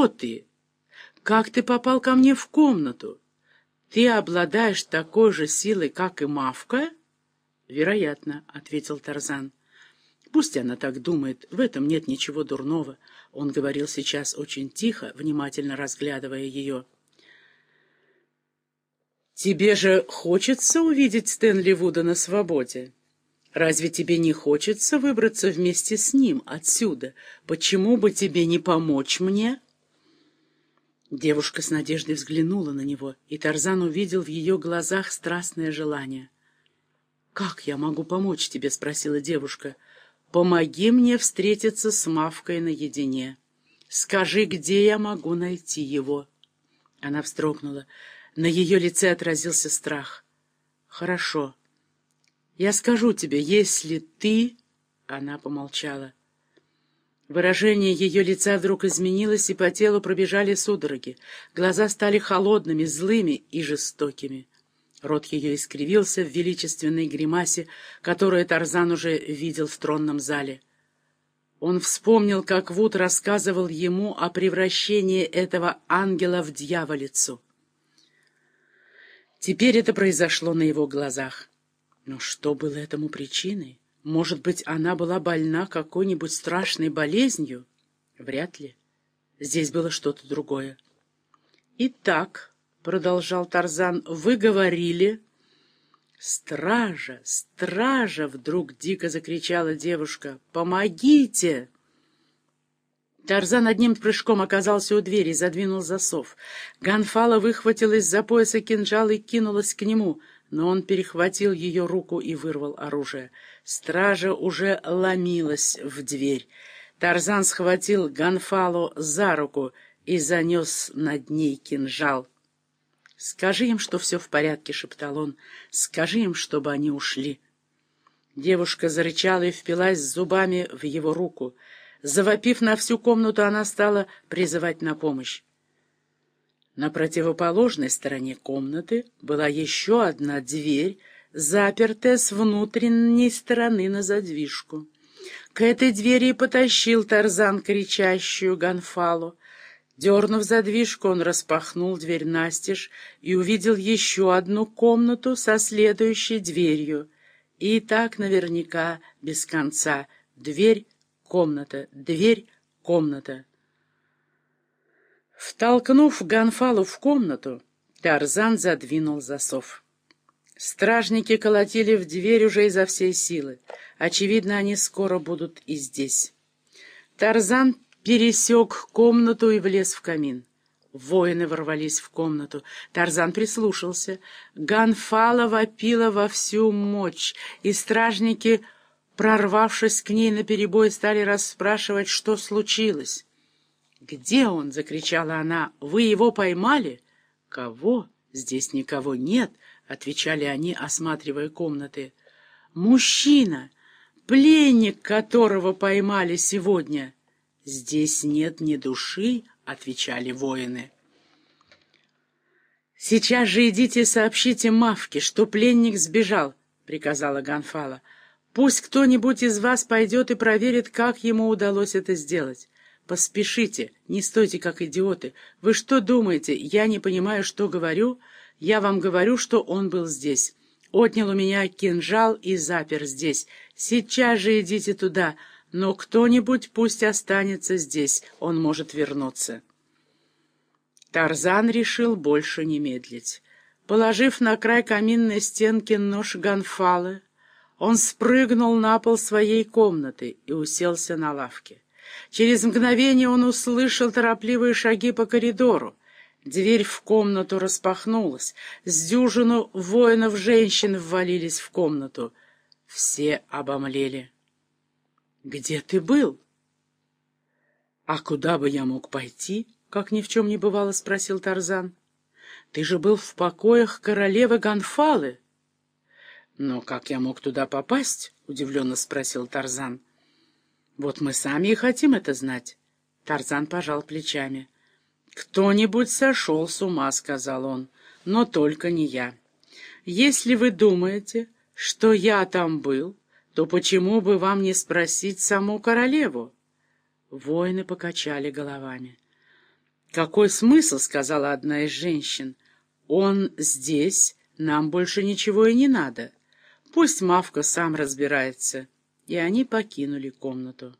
Кто ты? Как ты попал ко мне в комнату? Ты обладаешь такой же силой, как и Мавка? Вероятно, — ответил Тарзан. Пусть она так думает, в этом нет ничего дурного. Он говорил сейчас очень тихо, внимательно разглядывая ее. «Тебе же хочется увидеть Стэнли Вуда на свободе? Разве тебе не хочется выбраться вместе с ним отсюда? Почему бы тебе не помочь мне?» Девушка с надеждой взглянула на него, и Тарзан увидел в ее глазах страстное желание. «Как я могу помочь тебе?» — спросила девушка. «Помоги мне встретиться с Мавкой наедине. Скажи, где я могу найти его?» Она встрогнула. На ее лице отразился страх. «Хорошо. Я скажу тебе, если ты...» Она помолчала. Выражение ее лица вдруг изменилось, и по телу пробежали судороги. Глаза стали холодными, злыми и жестокими. Рот ее искривился в величественной гримасе, которую Тарзан уже видел в тронном зале. Он вспомнил, как Вуд рассказывал ему о превращении этого ангела в дьяволицу. Теперь это произошло на его глазах. Но что было этому причиной? Может быть, она была больна какой-нибудь страшной болезнью? Вряд ли. Здесь было что-то другое. «Итак», — продолжал Тарзан, — «вы говорили...» «Стража! Стража!» — вдруг дико закричала девушка. «Помогите!» Тарзан одним прыжком оказался у двери, задвинул засов. Ганфала выхватила из-за пояса кинжал и кинулась к нему, но он перехватил ее руку и вырвал оружие. Стража уже ломилась в дверь. Тарзан схватил Ганфалу за руку и занес над ней кинжал. «Скажи им, что все в порядке», — шептал он. «Скажи им, чтобы они ушли». Девушка зарычала и впилась зубами в его руку. Завопив на всю комнату, она стала призывать на помощь. На противоположной стороне комнаты была еще одна дверь, запертая с внутренней стороны на задвижку. К этой двери потащил Тарзан кричащую Ганфалу. Дернув задвижку, он распахнул дверь настежь и увидел еще одну комнату со следующей дверью. И так наверняка без конца. Дверь, комната, дверь, комната. Втолкнув Ганфалу в комнату, Тарзан задвинул засов. Стражники колотили в дверь уже изо всей силы. Очевидно, они скоро будут и здесь. Тарзан пересек комнату и влез в камин. Воины ворвались в комнату. Тарзан прислушался. Ганфала вопила во всю мощь, и стражники, прорвавшись к ней наперебой, стали расспрашивать, что случилось. «Где он?» — закричала она. «Вы его поймали?» «Кого? Здесь никого нет», — отвечали они, осматривая комнаты. «Мужчина, пленник которого поймали сегодня». «Здесь нет ни души», — отвечали воины. «Сейчас же идите сообщите Мавке, что пленник сбежал», — приказала Ганфала. «Пусть кто-нибудь из вас пойдет и проверит, как ему удалось это сделать. Поспешите, не стойте как идиоты. Вы что думаете, я не понимаю, что говорю? Я вам говорю, что он был здесь. Отнял у меня кинжал и запер здесь. Сейчас же идите туда, но кто-нибудь пусть останется здесь, он может вернуться. Тарзан решил больше не медлить. Положив на край каминной стенки нож Ганфалы, он спрыгнул на пол своей комнаты и уселся на лавке. Через мгновение он услышал торопливые шаги по коридору. Дверь в комнату распахнулась. С дюжину воинов-женщин ввалились в комнату. Все обомлели. «Где ты был?» «А куда бы я мог пойти?» — как ни в чем не бывало, спросил Тарзан. «Ты же был в покоях королевы Ганфалы». «Но как я мог туда попасть?» — удивленно спросил Тарзан. «Вот мы сами и хотим это знать». Тарзан пожал плечами. «Кто-нибудь сошел с ума», — сказал он, — «но только не я. Если вы думаете, что я там был, то почему бы вам не спросить саму королеву?» Воины покачали головами. «Какой смысл?» — сказала одна из женщин. «Он здесь, нам больше ничего и не надо. Пусть Мавка сам разбирается». И они покинули комнату.